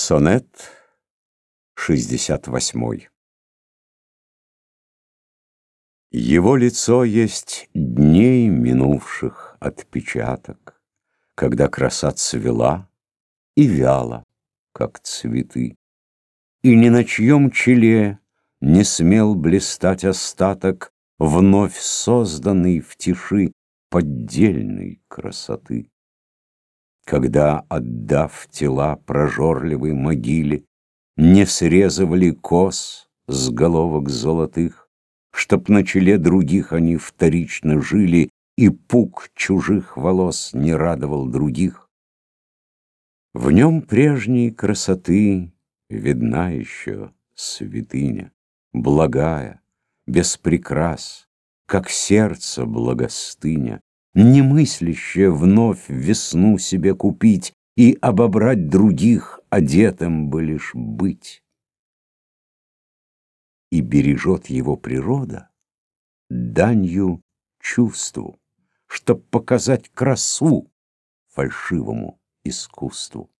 Сонет 68 Его лицо есть дней минувших отпечаток, Когда краса цвела и вяла, как цветы, И ни на чьем челе не смел блистать остаток Вновь созданный в тиши поддельной красоты когда, отдав тела прожорливой могиле, Не срезывали кос с головок золотых, Чтоб на челе других они вторично жили, И пук чужих волос не радовал других. В нем прежней красоты видна еще святыня, Благая, без прикрас, как сердце благостыня, немыслящая вновь весну себе купить и обобрать других, одетым бы лишь быть. И бережет его природа данью чувству, чтоб показать красу фальшивому искусству.